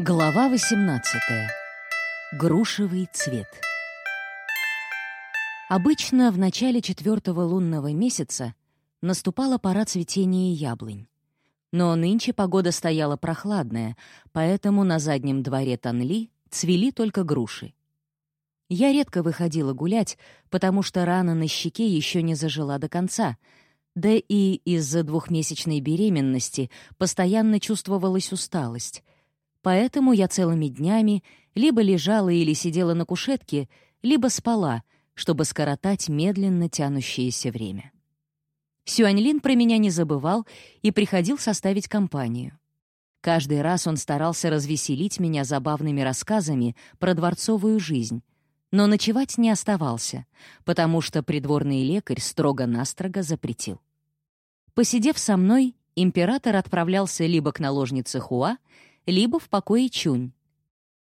Глава 18. Грушевый цвет. Обычно в начале четвертого лунного месяца наступала пора цветения яблонь. Но нынче погода стояла прохладная, поэтому на заднем дворе Танли цвели только груши. Я редко выходила гулять, потому что рана на щеке еще не зажила до конца, да и из-за двухмесячной беременности постоянно чувствовалась усталость — Поэтому я целыми днями либо лежала или сидела на кушетке, либо спала, чтобы скоротать медленно тянущееся время. Сюаньлин про меня не забывал и приходил составить компанию. Каждый раз он старался развеселить меня забавными рассказами про дворцовую жизнь, но ночевать не оставался, потому что придворный лекарь строго-настрого запретил. Посидев со мной, император отправлялся либо к наложнице Хуа, либо в покое Чунь,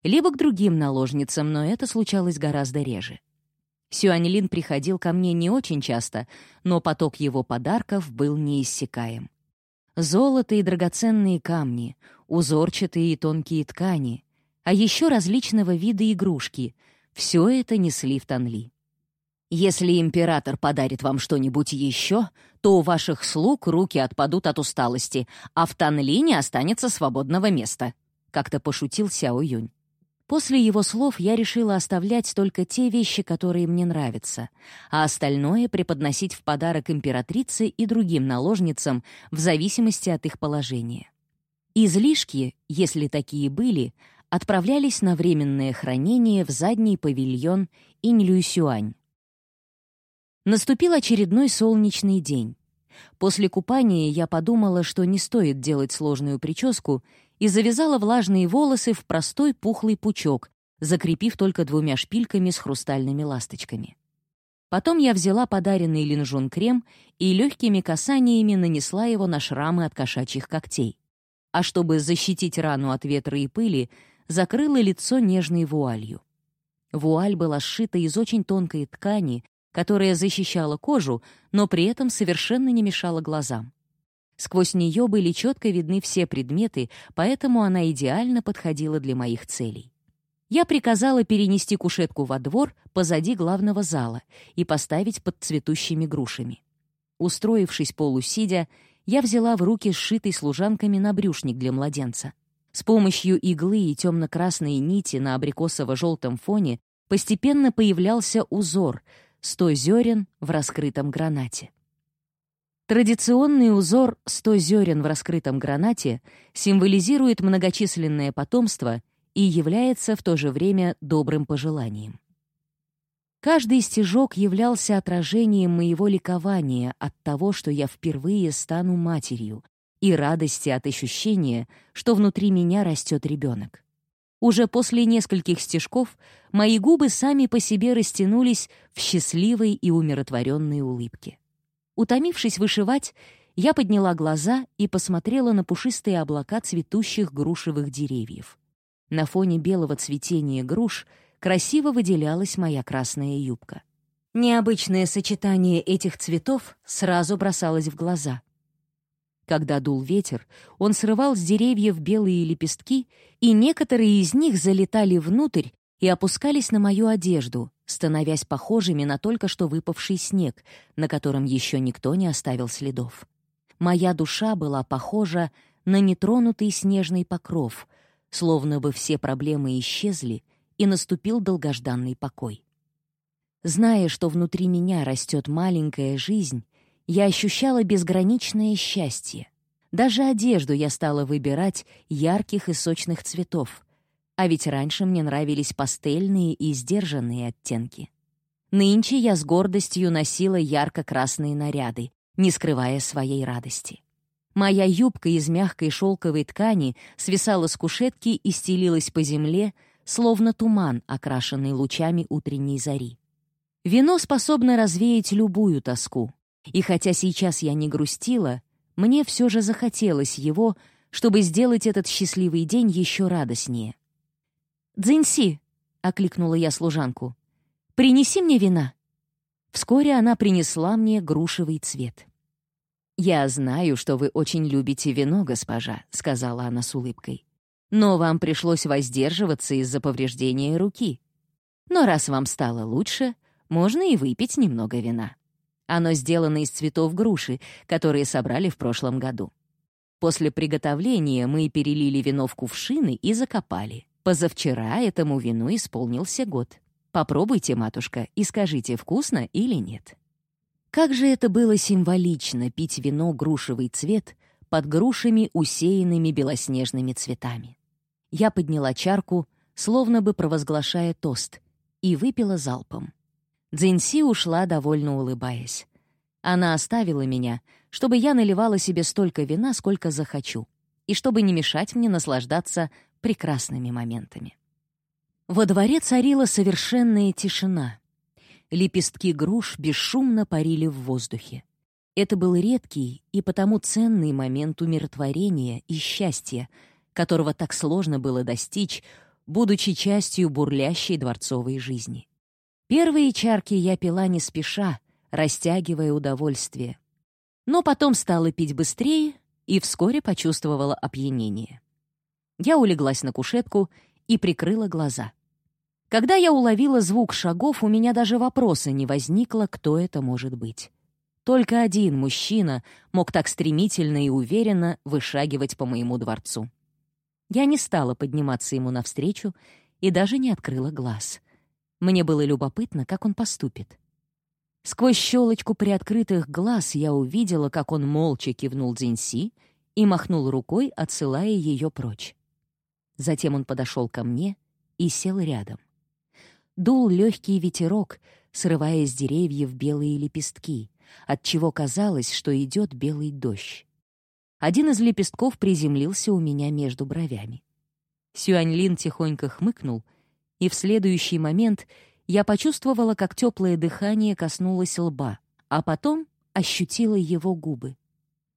либо к другим наложницам, но это случалось гораздо реже. Сюаньлин приходил ко мне не очень часто, но поток его подарков был неиссякаем. Золото и драгоценные камни, узорчатые и тонкие ткани, а еще различного вида игрушки — все это несли в Танли. Если император подарит вам что-нибудь еще, то у ваших слуг руки отпадут от усталости, а в Танли не останется свободного места», — как-то пошутил Сяо Юнь. После его слов я решила оставлять только те вещи, которые мне нравятся, а остальное преподносить в подарок императрице и другим наложницам в зависимости от их положения. Излишки, если такие были, отправлялись на временное хранение в задний павильон Инь-Люсюань. Наступил очередной солнечный день. После купания я подумала, что не стоит делать сложную прическу, и завязала влажные волосы в простой пухлый пучок, закрепив только двумя шпильками с хрустальными ласточками. Потом я взяла подаренный линжун крем и легкими касаниями нанесла его на шрамы от кошачьих когтей. А чтобы защитить рану от ветра и пыли, закрыла лицо нежной вуалью. Вуаль была сшита из очень тонкой ткани, которая защищала кожу, но при этом совершенно не мешала глазам. Сквозь нее были четко видны все предметы, поэтому она идеально подходила для моих целей. Я приказала перенести кушетку во двор позади главного зала и поставить под цветущими грушами. Устроившись полусидя, я взяла в руки сшитый служанками набрюшник для младенца. С помощью иглы и темно-красной нити на абрикосово-желтом фоне постепенно появлялся узор, «Сто зерен в раскрытом гранате». Традиционный узор «сто зерен в раскрытом гранате» символизирует многочисленное потомство и является в то же время добрым пожеланием. Каждый стежок являлся отражением моего ликования от того, что я впервые стану матерью, и радости от ощущения, что внутри меня растет ребенок. Уже после нескольких стежков мои губы сами по себе растянулись в счастливой и умиротворенной улыбке. Утомившись вышивать, я подняла глаза и посмотрела на пушистые облака цветущих грушевых деревьев. На фоне белого цветения груш красиво выделялась моя красная юбка. Необычное сочетание этих цветов сразу бросалось в глаза. Когда дул ветер, он срывал с деревьев белые лепестки, и некоторые из них залетали внутрь и опускались на мою одежду, становясь похожими на только что выпавший снег, на котором еще никто не оставил следов. Моя душа была похожа на нетронутый снежный покров, словно бы все проблемы исчезли, и наступил долгожданный покой. Зная, что внутри меня растет маленькая жизнь, я ощущала безграничное счастье. Даже одежду я стала выбирать ярких и сочных цветов. А ведь раньше мне нравились пастельные и сдержанные оттенки. Нынче я с гордостью носила ярко-красные наряды, не скрывая своей радости. Моя юбка из мягкой шелковой ткани свисала с кушетки и стелилась по земле, словно туман, окрашенный лучами утренней зари. Вино способно развеять любую тоску, и хотя сейчас я не грустила, мне все же захотелось его, чтобы сделать этот счастливый день еще радостнее. «Дзинси!» — окликнула я служанку. «Принеси мне вина!» Вскоре она принесла мне грушевый цвет. «Я знаю, что вы очень любите вино, госпожа», — сказала она с улыбкой. Но вам пришлось воздерживаться из-за повреждения руки. Но раз вам стало лучше, можно и выпить немного вина. Оно сделано из цветов груши, которые собрали в прошлом году. После приготовления мы перелили вино в кувшины и закопали. Позавчера этому вину исполнился год. Попробуйте, матушка, и скажите, вкусно или нет. Как же это было символично пить вино грушевый цвет под грушами, усеянными белоснежными цветами. Я подняла чарку, словно бы провозглашая тост, и выпила залпом. Дзинси ушла, довольно улыбаясь. Она оставила меня, чтобы я наливала себе столько вина, сколько захочу, и чтобы не мешать мне наслаждаться прекрасными моментами. Во дворе царила совершенная тишина. Лепестки груш бесшумно парили в воздухе. Это был редкий и потому ценный момент умиротворения и счастья, которого так сложно было достичь, будучи частью бурлящей дворцовой жизни. Первые чарки я пила не спеша, растягивая удовольствие. Но потом стала пить быстрее и вскоре почувствовала опьянение. Я улеглась на кушетку и прикрыла глаза. Когда я уловила звук шагов, у меня даже вопроса не возникло, кто это может быть. Только один мужчина мог так стремительно и уверенно вышагивать по моему дворцу. Я не стала подниматься ему навстречу и даже не открыла глаз. Мне было любопытно, как он поступит. Сквозь щелочку приоткрытых глаз я увидела, как он молча кивнул Дзинси и махнул рукой, отсылая ее прочь. Затем он подошел ко мне и сел рядом. Дул легкий ветерок, срывая с деревьев белые лепестки, отчего казалось, что идет белый дождь. Один из лепестков приземлился у меня между бровями. Сюаньлин тихонько хмыкнул — и в следующий момент я почувствовала, как теплое дыхание коснулось лба, а потом ощутила его губы.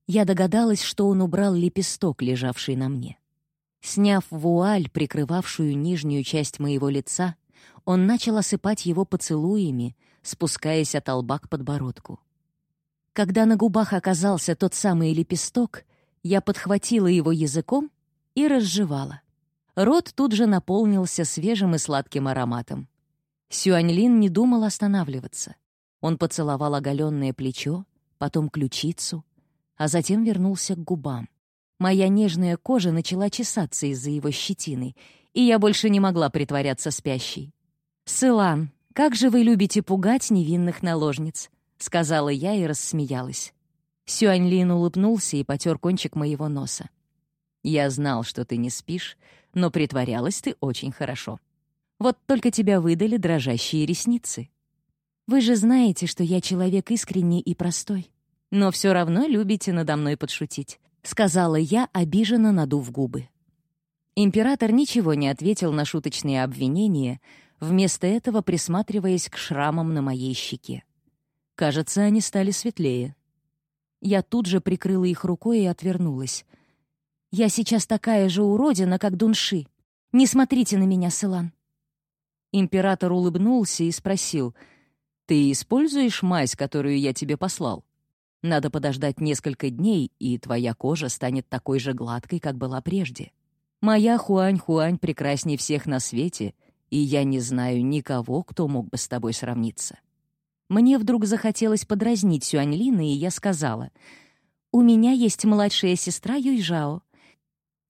Я догадалась, что он убрал лепесток, лежавший на мне. Сняв вуаль, прикрывавшую нижнюю часть моего лица, он начал осыпать его поцелуями, спускаясь от лба к подбородку. Когда на губах оказался тот самый лепесток, я подхватила его языком и разжевала. Рот тут же наполнился свежим и сладким ароматом. Сюаньлин не думал останавливаться. Он поцеловал оголенное плечо, потом ключицу, а затем вернулся к губам. Моя нежная кожа начала чесаться из-за его щетины, и я больше не могла притворяться спящей. «Сылан, как же вы любите пугать невинных наложниц!» — сказала я и рассмеялась. Сюаньлин улыбнулся и потер кончик моего носа. «Я знал, что ты не спишь, но притворялась ты очень хорошо. Вот только тебя выдали дрожащие ресницы. Вы же знаете, что я человек искренний и простой, но все равно любите надо мной подшутить», — сказала я, обиженно надув губы. Император ничего не ответил на шуточные обвинения, вместо этого присматриваясь к шрамам на моей щеке. Кажется, они стали светлее. Я тут же прикрыла их рукой и отвернулась — я сейчас такая же уродина, как Дунши. Не смотрите на меня, Сылан». Император улыбнулся и спросил, «Ты используешь мазь, которую я тебе послал? Надо подождать несколько дней, и твоя кожа станет такой же гладкой, как была прежде. Моя Хуань-Хуань прекрасней всех на свете, и я не знаю никого, кто мог бы с тобой сравниться». Мне вдруг захотелось подразнить Сюаньлина, и я сказала, «У меня есть младшая сестра Юйжао.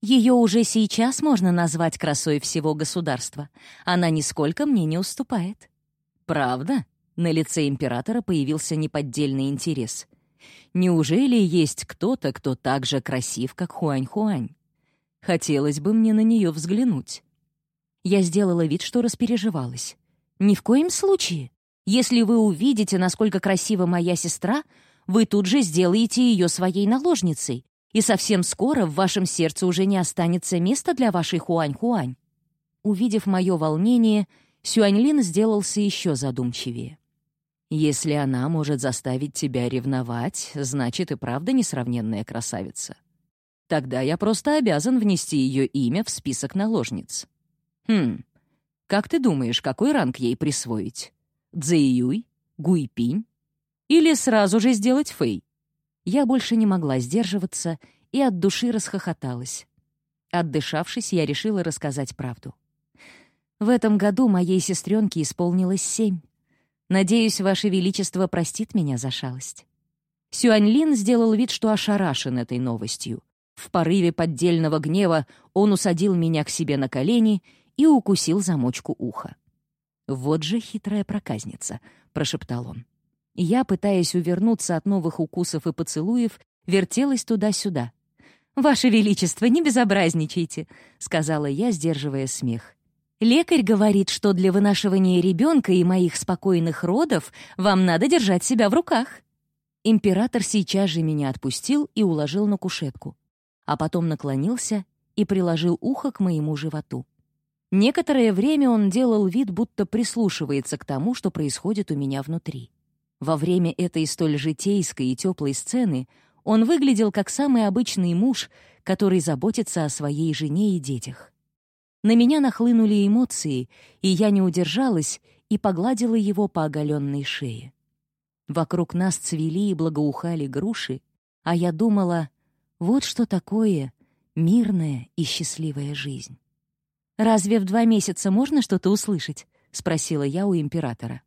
Ее уже сейчас можно назвать красой всего государства. Она нисколько мне не уступает. Правда? На лице императора появился неподдельный интерес. Неужели есть кто-то, кто так же красив, как Хуань-Хуань? Хотелось бы мне на нее взглянуть. Я сделала вид, что распереживалась. Ни в коем случае. Если вы увидите, насколько красива моя сестра, вы тут же сделаете ее своей наложницей, и совсем скоро в вашем сердце уже не останется места для вашей Хуань-Хуань». Увидев мое волнение, Сюаньлин сделался еще задумчивее. «Если она может заставить тебя ревновать, значит и правда несравненная красавица. Тогда я просто обязан внести ее имя в список наложниц. Хм, как ты думаешь, какой ранг ей присвоить? Цзэйюй? Гуйпинь? Или сразу же сделать Фэй? Я больше не могла сдерживаться и от души расхохоталась. Отдышавшись, я решила рассказать правду. В этом году моей сестренке исполнилось семь. Надеюсь, Ваше Величество простит меня за шалость. Сюаньлин сделал вид, что ошарашен этой новостью. В порыве поддельного гнева он усадил меня к себе на колени и укусил замочку уха. «Вот же хитрая проказница», — прошептал он. Я, пытаясь увернуться от новых укусов и поцелуев, вертелась туда-сюда. «Ваше Величество, не безобразничайте», — сказала я, сдерживая смех. Лекарь говорит, что для вынашивания ребенка и моих спокойных родов вам надо держать себя в руках. Император сейчас же меня отпустил и уложил на кушетку, а потом наклонился и приложил ухо к моему животу. Некоторое время он делал вид, будто прислушивается к тому, что происходит у меня внутри. Во время этой столь житейской и теплой сцены он выглядел как самый обычный муж, который заботится о своей жене и детях. На меня нахлынули эмоции, и я не удержалась и погладила его по оголенной шее. Вокруг нас цвели и благоухали груши, а я думала, вот что такое мирная и счастливая жизнь. «Разве в два месяца можно что-то услышать?» — спросила я у императора.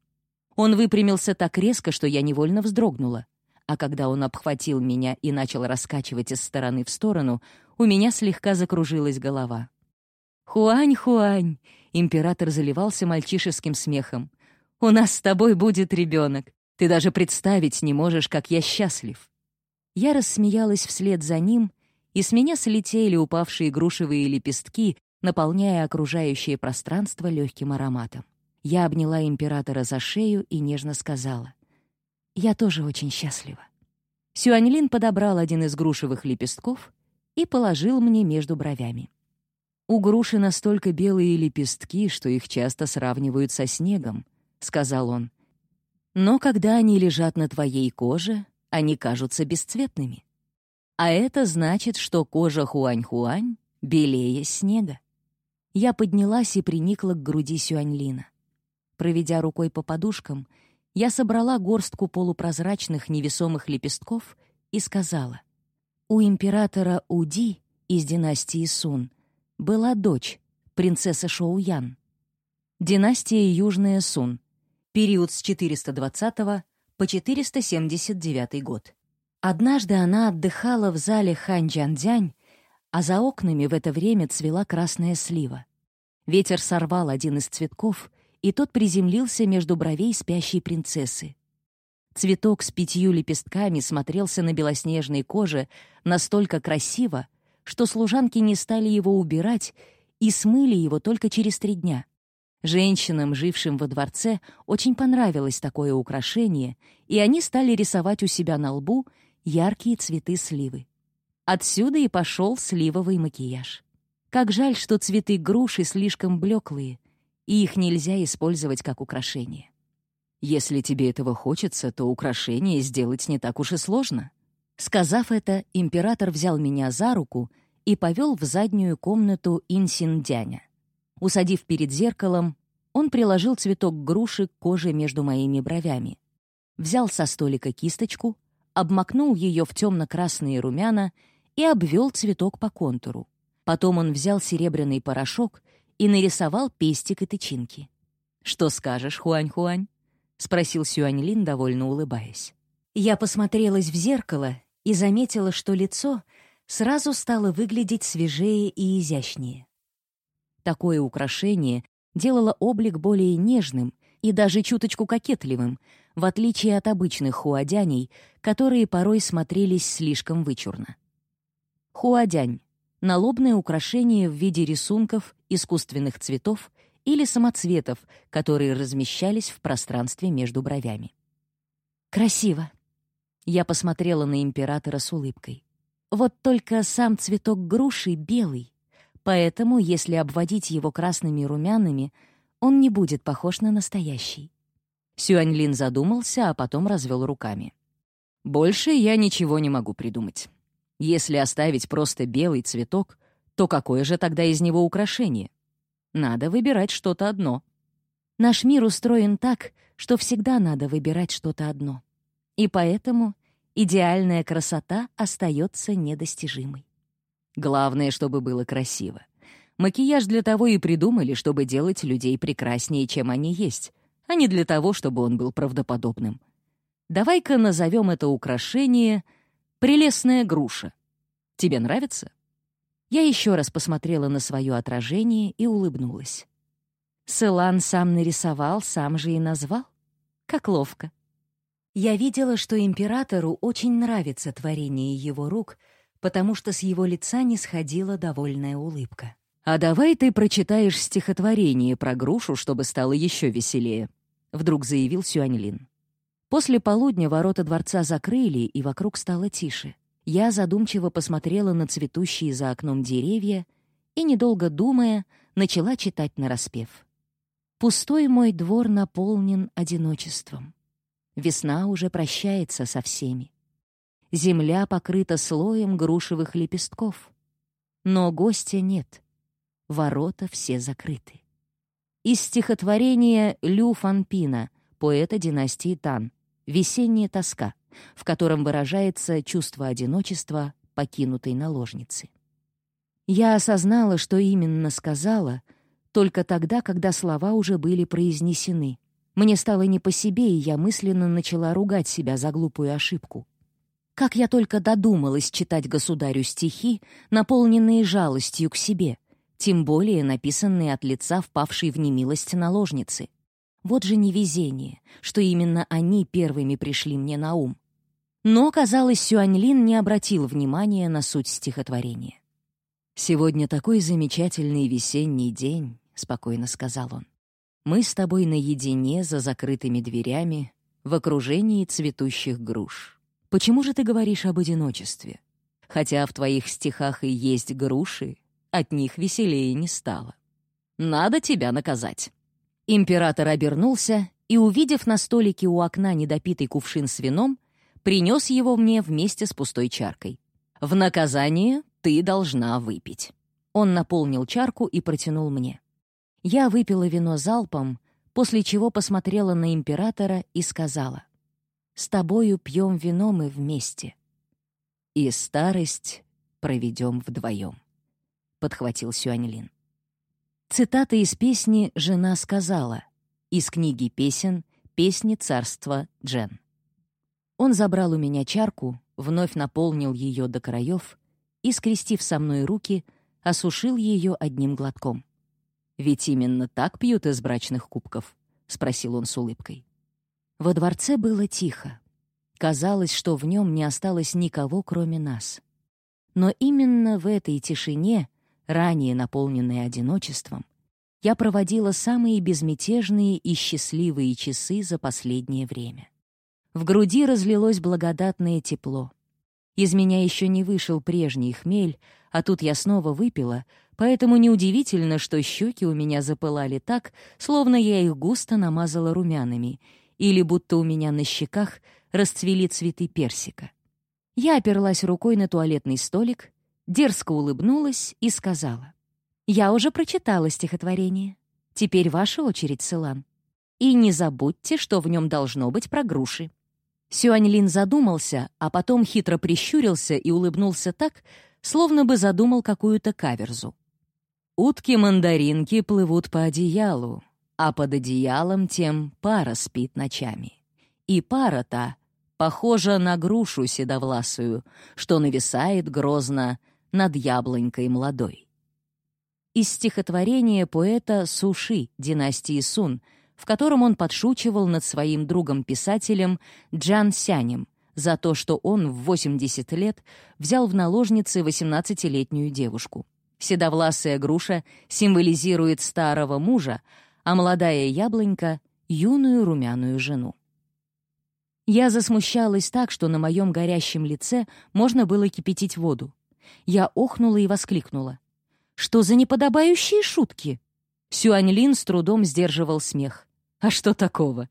Он выпрямился так резко, что я невольно вздрогнула. А когда он обхватил меня и начал раскачивать из стороны в сторону, у меня слегка закружилась голова. «Хуань, Хуань!» — император заливался мальчишеским смехом. «У нас с тобой будет ребенок. Ты даже представить не можешь, как я счастлив». Я рассмеялась вслед за ним, и с меня слетели упавшие грушевые лепестки, наполняя окружающее пространство легким ароматом. Я обняла императора за шею и нежно сказала. «Я тоже очень счастлива». Сюаньлин подобрал один из грушевых лепестков и положил мне между бровями. «У груши настолько белые лепестки, что их часто сравнивают со снегом», — сказал он. «Но когда они лежат на твоей коже, они кажутся бесцветными. А это значит, что кожа Хуань-Хуань белее снега». Я поднялась и приникла к груди Сюаньлина. Проведя рукой по подушкам, я собрала горстку полупрозрачных невесомых лепестков и сказала, «У императора Уди из династии Сун — была дочь, принцесса Шоуян. Династия Южная Сун. Период с 420 по 479 год. Однажды она отдыхала в зале Ханьчжандзянь, а за окнами в это время цвела красная слива. Ветер сорвал один из цветков, и тот приземлился между бровей спящей принцессы. Цветок с пятью лепестками смотрелся на белоснежной коже настолько красиво, что служанки не стали его убирать и смыли его только через три дня. Женщинам, жившим во дворце, очень понравилось такое украшение, и они стали рисовать у себя на лбу яркие цветы сливы. Отсюда и пошел сливовый макияж. Как жаль, что цветы груши слишком блеклые, и их нельзя использовать как украшение. Если тебе этого хочется, то украшение сделать не так уж и сложно — Сказав это, император взял меня за руку и повел в заднюю комнату Инсиндяня. Усадив перед зеркалом, он приложил цветок груши к коже между моими бровями. Взял со столика кисточку, обмакнул ее в темно-красные румяна и обвел цветок по контуру. Потом он взял серебряный порошок и нарисовал пестик и тычинки. «Что скажешь, Хуань-Хуань?» — спросил Сюань-Лин, довольно улыбаясь. Я посмотрелась в зеркало и заметила, что лицо сразу стало выглядеть свежее и изящнее. Такое украшение делало облик более нежным и даже чуточку кокетливым, в отличие от обычных хуадяней, которые порой смотрелись слишком вычурно. Хуадянь — налобное украшение в виде рисунков, искусственных цветов или самоцветов, которые размещались в пространстве между бровями. «Красиво», я посмотрела на императора с улыбкой. Вот только сам цветок груши белый, поэтому, если обводить его красными румянами, он не будет похож на настоящий. Сюаньлин задумался, а потом развел руками. «Больше я ничего не могу придумать. Если оставить просто белый цветок, то какое же тогда из него украшение? Надо выбирать что-то одно. Наш мир устроен так, что всегда надо выбирать что-то одно. И поэтому идеальная красота остается недостижимой. Главное, чтобы было красиво. Макияж для того и придумали, чтобы делать людей прекраснее, чем они есть, а не для того, чтобы он был правдоподобным. Давай-ка назовем это украшение «прелестная груша». Тебе нравится? Я еще раз посмотрела на свое отражение и улыбнулась. Селан сам нарисовал, сам же и назвал. Как ловко. Я видела, что императору очень нравится творение его рук, потому что с его лица не сходила довольная улыбка. «А давай ты прочитаешь стихотворение про грушу, чтобы стало еще веселее», — вдруг заявил Сюаньлин. После полудня ворота дворца закрыли, и вокруг стало тише. Я задумчиво посмотрела на цветущие за окном деревья и, недолго думая, начала читать нараспев. «Пустой мой двор наполнен одиночеством. Весна уже прощается со всеми. Земля покрыта слоем грушевых лепестков. Но гостя нет. Ворота все закрыты». Из стихотворения Лю Фанпина, поэта династии Тан, «Весенняя тоска» в котором выражается чувство одиночества покинутой наложницы. Я осознала, что именно сказала, только тогда, когда слова уже были произнесены. Мне стало не по себе, и я мысленно начала ругать себя за глупую ошибку. Как я только додумалась читать государю стихи, наполненные жалостью к себе, тем более написанные от лица впавшей в немилость наложницы. Вот же невезение, что именно они первыми пришли мне на ум. Но, казалось, Сюаньлин не обратил внимания на суть стихотворения. «Сегодня такой замечательный весенний день», — спокойно сказал он. «Мы с тобой наедине за закрытыми дверями в окружении цветущих груш. Почему же ты говоришь об одиночестве? Хотя в твоих стихах и есть груши, от них веселее не стало. Надо тебя наказать». Император обернулся и, увидев на столике у окна недопитый кувшин с вином, принес его мне вместе с пустой чаркой. «В наказание ты должна выпить». Он наполнил чарку и протянул мне. Я выпила вино залпом, после чего посмотрела на императора и сказала, «С тобою пьем вино мы вместе, и старость проведем вдвоем», — подхватил Сюаньлин. Цитата из песни «Жена сказала» из книги песен «Песни царства Джен». Он забрал у меня чарку, вновь наполнил ее до краев и, скрестив со мной руки, осушил ее одним глотком. «Ведь именно так пьют из брачных кубков?» — спросил он с улыбкой. Во дворце было тихо. Казалось, что в нем не осталось никого, кроме нас. Но именно в этой тишине, ранее наполненной одиночеством, я проводила самые безмятежные и счастливые часы за последнее время. В груди разлилось благодатное тепло. Из меня еще не вышел прежний хмель, а тут я снова выпила, поэтому неудивительно, что щеки у меня запылали так, словно я их густо намазала румянами, или будто у меня на щеках расцвели цветы персика. Я оперлась рукой на туалетный столик, дерзко улыбнулась и сказала. «Я уже прочитала стихотворение. Теперь ваша очередь, Сылан. И не забудьте, что в нем должно быть про груши». Сюаньлин задумался, а потом хитро прищурился и улыбнулся так, словно бы задумал какую-то каверзу. «Утки-мандаринки плывут по одеялу, а под одеялом тем пара спит ночами. И пара-то похожа на грушу седовласую, что нависает грозно над яблонькой молодой». Из стихотворения поэта Суши династии Сун — в котором он подшучивал над своим другом-писателем Джан Сянем за то, что он в 80 лет взял в наложницы 18-летнюю девушку. Седовласая груша символизирует старого мужа, а молодая яблонька — юную румяную жену. Я засмущалась так, что на моем горящем лице можно было кипятить воду. Я охнула и воскликнула. «Что за неподобающие шутки?» Сюаньлин с трудом сдерживал смех. А что такого?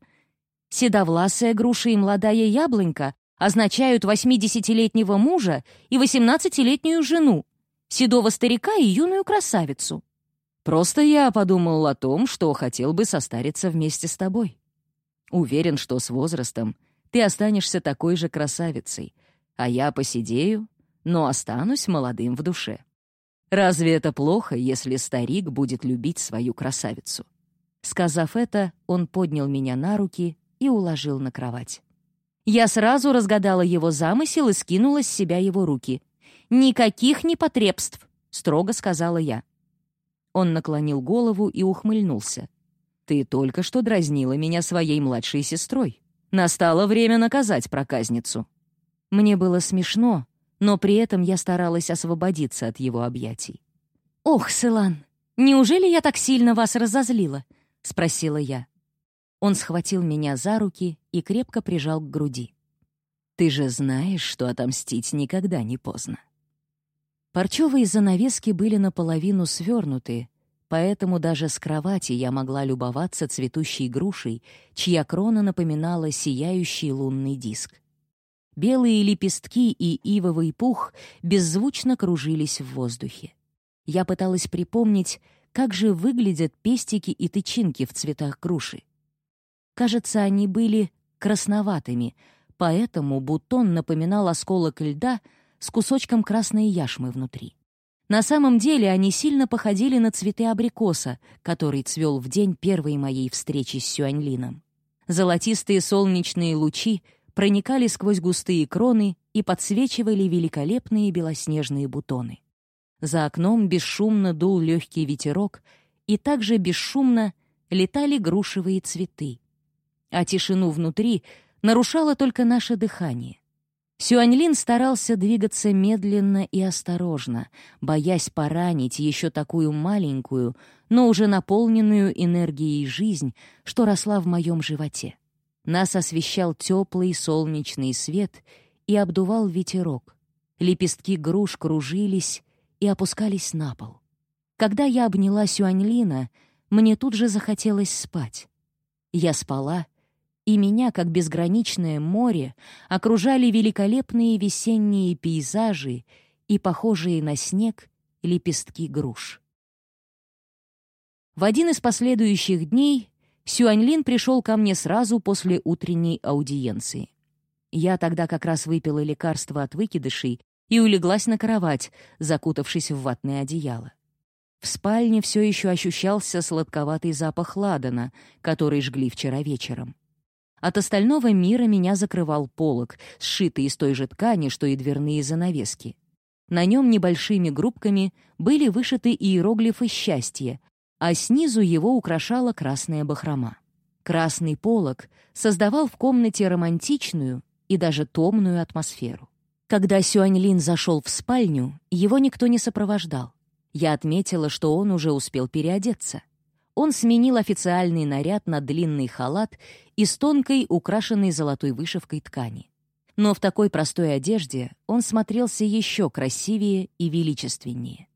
Седовласая груша и молодая яблонька означают 80-летнего мужа и 18-летнюю жену, седого старика и юную красавицу. Просто я подумал о том, что хотел бы состариться вместе с тобой. Уверен, что с возрастом ты останешься такой же красавицей, а я посидею, но останусь молодым в душе. Разве это плохо, если старик будет любить свою красавицу? Сказав это, он поднял меня на руки и уложил на кровать. Я сразу разгадала его замысел и скинула с себя его руки. «Никаких непотребств!» — строго сказала я. Он наклонил голову и ухмыльнулся. «Ты только что дразнила меня своей младшей сестрой. Настало время наказать проказницу». Мне было смешно, но при этом я старалась освободиться от его объятий. «Ох, Сылан, неужели я так сильно вас разозлила?» — спросила я. Он схватил меня за руки и крепко прижал к груди. «Ты же знаешь, что отомстить никогда не поздно». Парчевые занавески были наполовину свернуты, поэтому даже с кровати я могла любоваться цветущей грушей, чья крона напоминала сияющий лунный диск. Белые лепестки и ивовый пух беззвучно кружились в воздухе. Я пыталась припомнить, как же выглядят пестики и тычинки в цветах груши. Кажется, они были красноватыми, поэтому бутон напоминал осколок льда с кусочком красной яшмы внутри. На самом деле они сильно походили на цветы абрикоса, который цвел в день первой моей встречи с Сюаньлином. Золотистые солнечные лучи проникали сквозь густые кроны и подсвечивали великолепные белоснежные бутоны. За окном бесшумно дул легкий ветерок, и также бесшумно летали грушевые цветы. А тишину внутри нарушало только наше дыхание. Сюаньлин старался двигаться медленно и осторожно, боясь поранить еще такую маленькую, но уже наполненную энергией жизнь, что росла в моем животе. Нас освещал теплый солнечный свет и обдувал ветерок. Лепестки груш кружились и опускались на пол. Когда я обняла Сюаньлина, мне тут же захотелось спать. Я спала, и меня, как безграничное море, окружали великолепные весенние пейзажи и похожие на снег лепестки груш. В один из последующих дней Сюаньлин пришел ко мне сразу после утренней аудиенции. Я тогда как раз выпила лекарство от выкидышей и улеглась на кровать, закутавшись в ватное одеяло. В спальне все еще ощущался сладковатый запах ладана, который жгли вчера вечером. От остального мира меня закрывал полог, сшитый из той же ткани, что и дверные занавески. На нем небольшими группками были вышиты иероглифы счастья, а снизу его украшала красная бахрома. Красный полог создавал в комнате романтичную и даже томную атмосферу. Когда Сюаньлин зашел в спальню, его никто не сопровождал. Я отметила, что он уже успел переодеться. Он сменил официальный наряд на длинный халат из тонкой, украшенной золотой вышивкой ткани. Но в такой простой одежде он смотрелся еще красивее и величественнее.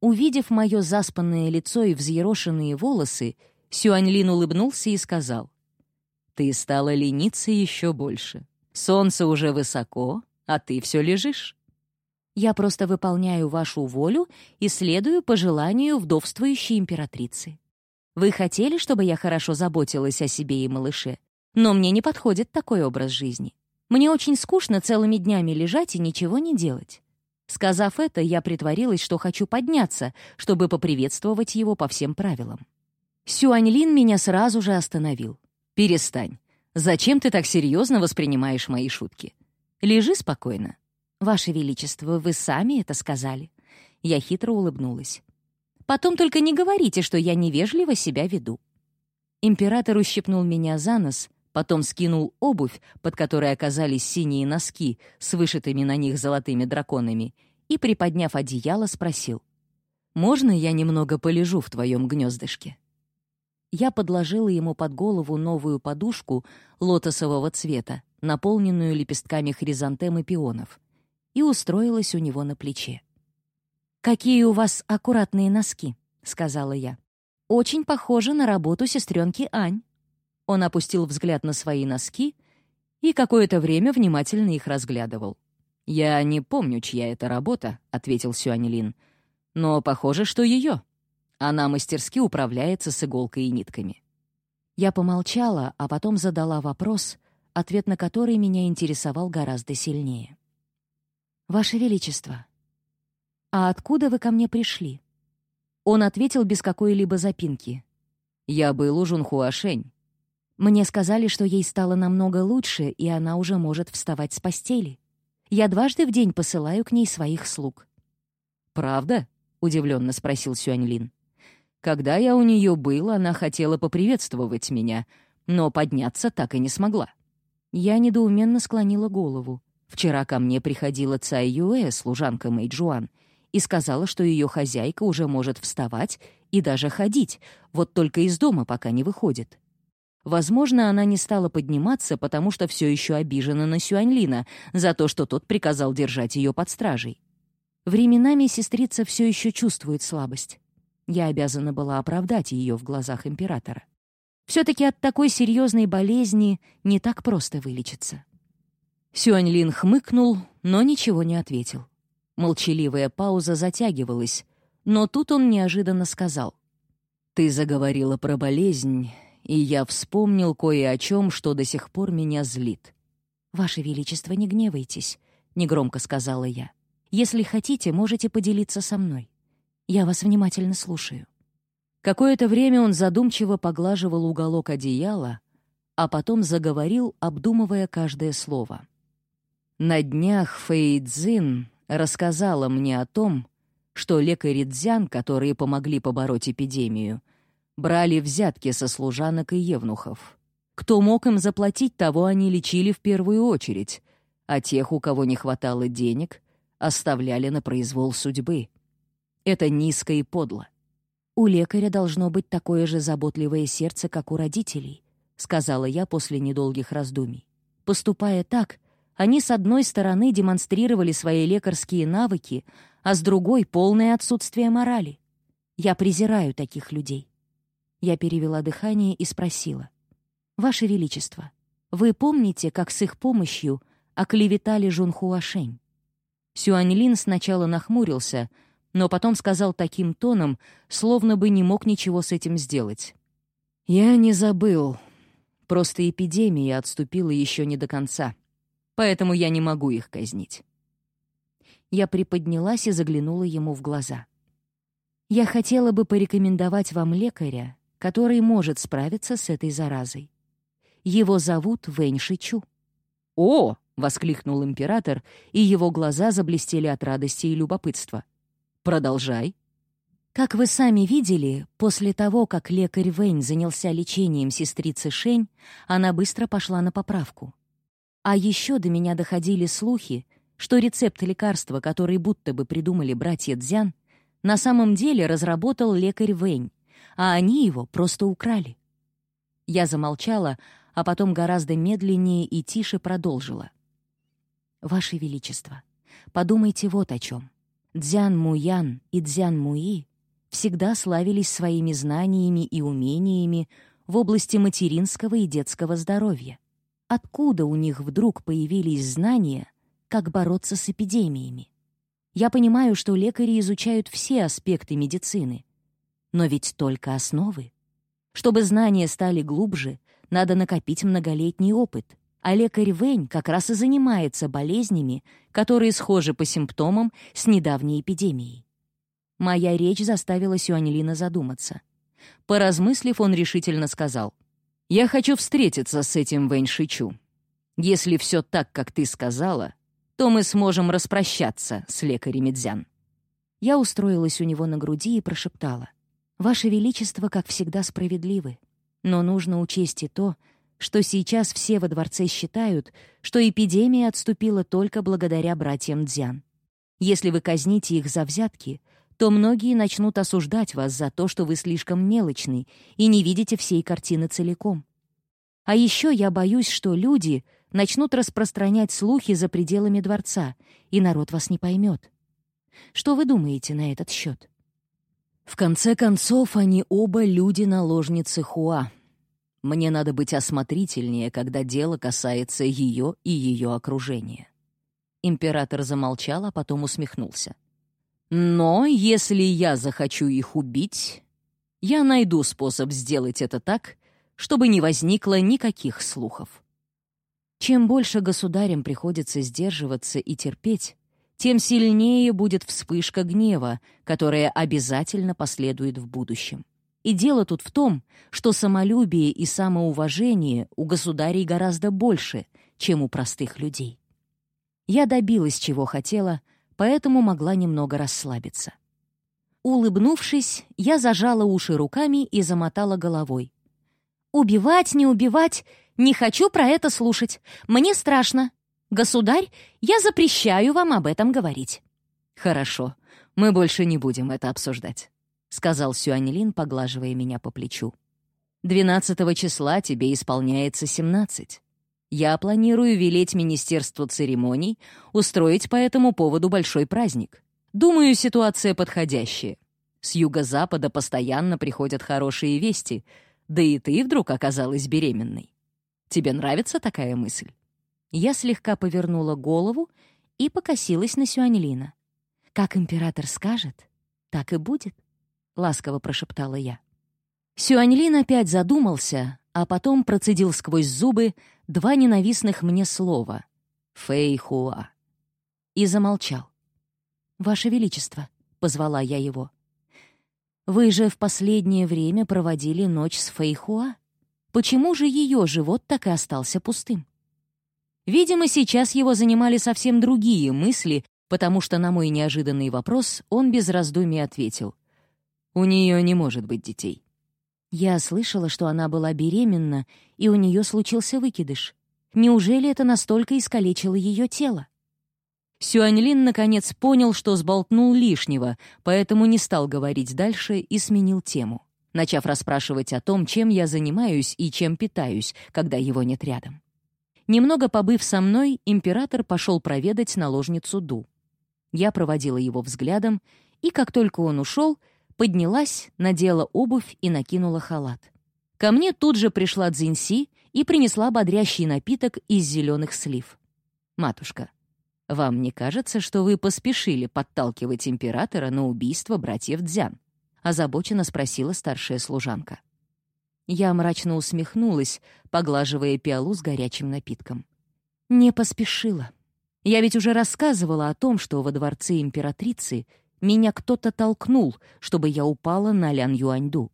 Увидев мое заспанное лицо и взъерошенные волосы, Сюаньлин улыбнулся и сказал, «Ты стала лениться еще больше. Солнце уже высоко, а ты все лежишь. Я просто выполняю вашу волю и следую по желанию вдовствующей императрицы. Вы хотели, чтобы я хорошо заботилась о себе и малыше, но мне не подходит такой образ жизни. Мне очень скучно целыми днями лежать и ничего не делать. Сказав это, я притворилась, что хочу подняться, чтобы поприветствовать его по всем правилам. Сюаньлин меня сразу же остановил. «Перестань. Зачем ты так серьезно воспринимаешь мои шутки? Лежи спокойно». «Ваше Величество, вы сами это сказали». Я хитро улыбнулась. «Потом только не говорите, что я невежливо себя веду». Император ущипнул меня за нос, потом скинул обувь, под которой оказались синие носки с вышитыми на них золотыми драконами, и, приподняв одеяло, спросил, «Можно я немного полежу в твоем гнездышке?» Я подложила ему под голову новую подушку лотосового цвета, наполненную лепестками хризантем и пионов, и устроилась у него на плече. «Какие у вас аккуратные носки», — сказала я. «Очень похоже на работу сестренки Ань». Он опустил взгляд на свои носки и какое-то время внимательно их разглядывал. «Я не помню, чья это работа», — ответил Сюанилин. «Но похоже, что ее. Она мастерски управляется с иголкой и нитками». Я помолчала, а потом задала вопрос, ответ на который меня интересовал гораздо сильнее. «Ваше Величество, «А откуда вы ко мне пришли?» Он ответил без какой-либо запинки. «Я был у Жунхуашень». Мне сказали, что ей стало намного лучше, и она уже может вставать с постели. Я дважды в день посылаю к ней своих слуг. «Правда?» — удивленно спросил Сюаньлин. «Когда я у нее был, она хотела поприветствовать меня, но подняться так и не смогла». Я недоуменно склонила голову. Вчера ко мне приходила Цай Юэ, служанка Мэй Джуан, и сказала, что ее хозяйка уже может вставать и даже ходить, вот только из дома пока не выходит. Возможно, она не стала подниматься, потому что все еще обижена на Сюаньлина за то, что тот приказал держать ее под стражей. Временами сестрица все еще чувствует слабость. Я обязана была оправдать ее в глазах императора. Все-таки от такой серьезной болезни не так просто вылечиться. Сюаньлин хмыкнул, но ничего не ответил. Молчаливая пауза затягивалась, но тут он неожиданно сказал. «Ты заговорила про болезнь, и я вспомнил кое о чем, что до сих пор меня злит». «Ваше Величество, не гневайтесь», — негромко сказала я. «Если хотите, можете поделиться со мной. Я вас внимательно слушаю». Какое-то время он задумчиво поглаживал уголок одеяла, а потом заговорил, обдумывая каждое слово. «На днях Фэйдзин рассказала мне о том, что лекари Дзян, которые помогли побороть эпидемию, брали взятки со служанок и евнухов. Кто мог им заплатить, того они лечили в первую очередь, а тех, у кого не хватало денег, оставляли на произвол судьбы. Это низко и подло. «У лекаря должно быть такое же заботливое сердце, как у родителей», — сказала я после недолгих раздумий. Поступая так, они с одной стороны демонстрировали свои лекарские навыки, а с другой — полное отсутствие морали. Я презираю таких людей. Я перевела дыхание и спросила. «Ваше Величество, вы помните, как с их помощью оклеветали Жунхуашень?» Сюаньлин сначала нахмурился, но потом сказал таким тоном, словно бы не мог ничего с этим сделать. «Я не забыл. Просто эпидемия отступила еще не до конца поэтому я не могу их казнить. Я приподнялась и заглянула ему в глаза. «Я хотела бы порекомендовать вам лекаря, который может справиться с этой заразой. Его зовут Вэнь Шичу». «О!» — воскликнул император, и его глаза заблестели от радости и любопытства. «Продолжай». Как вы сами видели, после того, как лекарь Вэнь занялся лечением сестрицы Шень, она быстро пошла на поправку. А еще до меня доходили слухи, что рецепт лекарства, который будто бы придумали братья Дзян, на самом деле разработал лекарь Вэнь, а они его просто украли. Я замолчала, а потом гораздо медленнее и тише продолжила. «Ваше Величество, подумайте вот о чем. Дзян Муян и Дзян Муи всегда славились своими знаниями и умениями в области материнского и детского здоровья. Откуда у них вдруг появились знания, как бороться с эпидемиями? Я понимаю, что лекари изучают все аспекты медицины. Но ведь только основы. Чтобы знания стали глубже, надо накопить многолетний опыт. А лекарь Вэнь как раз и занимается болезнями, которые схожи по симптомам с недавней эпидемией. Моя речь заставила Сюанилина задуматься. Поразмыслив, он решительно сказал — я хочу встретиться с этим Вэнь Шичу. Если все так, как ты сказала, то мы сможем распрощаться с лекарем Дзян». Я устроилась у него на груди и прошептала. «Ваше Величество, как всегда, справедливы. Но нужно учесть и то, что сейчас все во дворце считают, что эпидемия отступила только благодаря братьям Дзян. Если вы казните их за взятки, то многие начнут осуждать вас за то, что вы слишком мелочный и не видите всей картины целиком. А еще я боюсь, что люди начнут распространять слухи за пределами дворца, и народ вас не поймет. Что вы думаете на этот счет? В конце концов, они оба люди-наложницы Хуа. Мне надо быть осмотрительнее, когда дело касается ее и ее окружения. Император замолчал, а потом усмехнулся. Но если я захочу их убить, я найду способ сделать это так, чтобы не возникло никаких слухов. Чем больше государям приходится сдерживаться и терпеть, тем сильнее будет вспышка гнева, которая обязательно последует в будущем. И дело тут в том, что самолюбие и самоуважение у государей гораздо больше, чем у простых людей. Я добилась, чего хотела, поэтому могла немного расслабиться. Улыбнувшись, я зажала уши руками и замотала головой. «Убивать, не убивать? Не хочу про это слушать. Мне страшно. Государь, я запрещаю вам об этом говорить». «Хорошо, мы больше не будем это обсуждать», — сказал Сюанилин, поглаживая меня по плечу. «Двенадцатого числа тебе исполняется семнадцать. Я планирую велеть Министерству церемоний устроить по этому поводу большой праздник. Думаю, ситуация подходящая. С юго-запада постоянно приходят хорошие вести, да и ты вдруг оказалась беременной. Тебе нравится такая мысль?» Я слегка повернула голову и покосилась на Сюаньлина. «Как император скажет, так и будет», — ласково прошептала я. Сюаньлин опять задумался, а потом процедил сквозь зубы два ненавистных мне слова «фэйхуа» и замолчал. «Ваше Величество», — позвала я его, — «вы же в последнее время проводили ночь с Фэйхуа. Почему же ее живот так и остался пустым?» Видимо, сейчас его занимали совсем другие мысли, потому что на мой неожиданный вопрос он без раздумий ответил. «У нее не может быть детей». Я слышала, что она была беременна, и у нее случился выкидыш. Неужели это настолько искалечило ее тело? Сюаньлин наконец понял, что сболтнул лишнего, поэтому не стал говорить дальше и сменил тему, начав расспрашивать о том, чем я занимаюсь и чем питаюсь, когда его нет рядом. Немного побыв со мной, император пошел проведать наложницу Ду. Я проводила его взглядом, и как только он ушел, поднялась, надела обувь и накинула халат. Ко мне тут же пришла Цзиньси и принесла бодрящий напиток из зеленых слив. «Матушка, вам не кажется, что вы поспешили подталкивать императора на убийство братьев Дзян?» — озабоченно спросила старшая служанка. Я мрачно усмехнулась, поглаживая пиалу с горячим напитком. Не поспешила. Я ведь уже рассказывала о том, что во дворце императрицы меня кто-то толкнул, чтобы я упала на Лян Юаньду.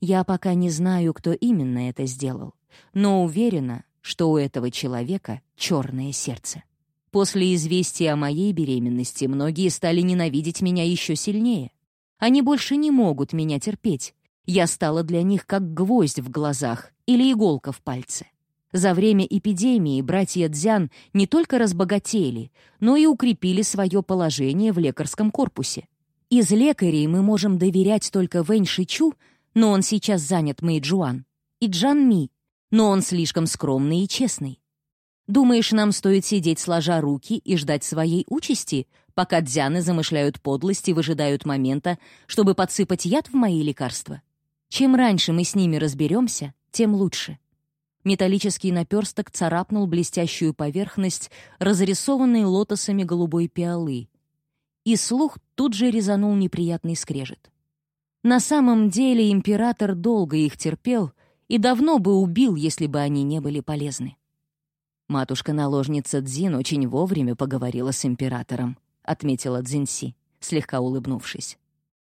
Я пока не знаю, кто именно это сделал, но уверена, что у этого человека черное сердце. После известия о моей беременности многие стали ненавидеть меня еще сильнее. Они больше не могут меня терпеть, я стала для них как гвоздь в глазах или иголка в пальце. За время эпидемии братья Дзян не только разбогатели, но и укрепили свое положение в лекарском корпусе. Из лекарей мы можем доверять только Вэнь Шичу, но он сейчас занят Мэйджуан, и Джан Ми, но он слишком скромный и честный. Думаешь, нам стоит сидеть сложа руки и ждать своей участи, пока дзяны замышляют подлости и выжидают момента, чтобы подсыпать яд в мои лекарства? Чем раньше мы с ними разберемся, тем лучше. Металлический наперсток царапнул блестящую поверхность, разрисованной лотосами голубой пиалы. И слух тут же резанул неприятный скрежет. На самом деле император долго их терпел и давно бы убил, если бы они не были полезны. «Матушка-наложница Дзин очень вовремя поговорила с императором», — отметила Дзинси, слегка улыбнувшись.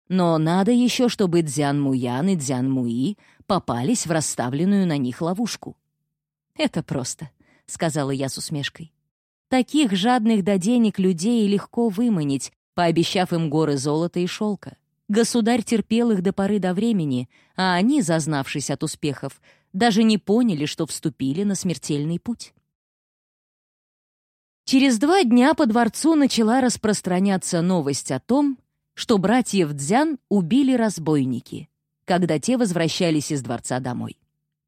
Но надо еще, чтобы Дзян Муян и Дзян Муи попались в расставленную на них ловушку. «Это просто», — сказала я с усмешкой. «Таких жадных до денег людей легко выманить, пообещав им горы золота и шелка. Государь терпел их до поры до времени, а они, зазнавшись от успехов, даже не поняли, что вступили на смертельный путь». Через два дня по дворцу начала распространяться новость о том, что братьев Дзян убили разбойники, когда те возвращались из дворца домой.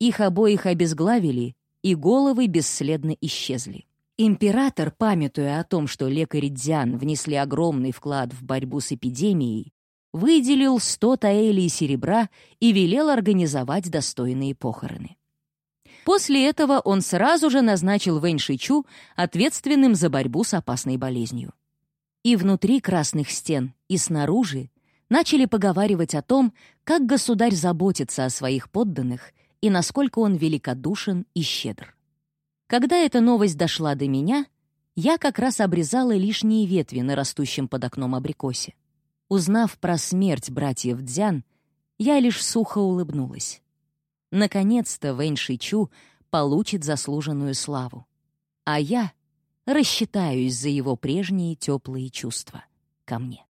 Их обоих обезглавили, и головы бесследно исчезли. Император, памятуя о том, что лекари Дзян внесли огромный вклад в борьбу с эпидемией, выделил 100 таэлей серебра и велел организовать достойные похороны. После этого он сразу же назначил Вэнь Шичу ответственным за борьбу с опасной болезнью. И внутри красных стен, и снаружи начали поговаривать о том, как государь заботится о своих подданных и насколько он великодушен и щедр. Когда эта новость дошла до меня, Я как раз обрезала лишние ветви на растущем под окном абрикосе. Узнав про смерть братьев Дзян, я лишь сухо улыбнулась. Наконец-то Вэнь Шичу получит заслуженную славу. А я рассчитаюсь за его прежние теплые чувства ко мне.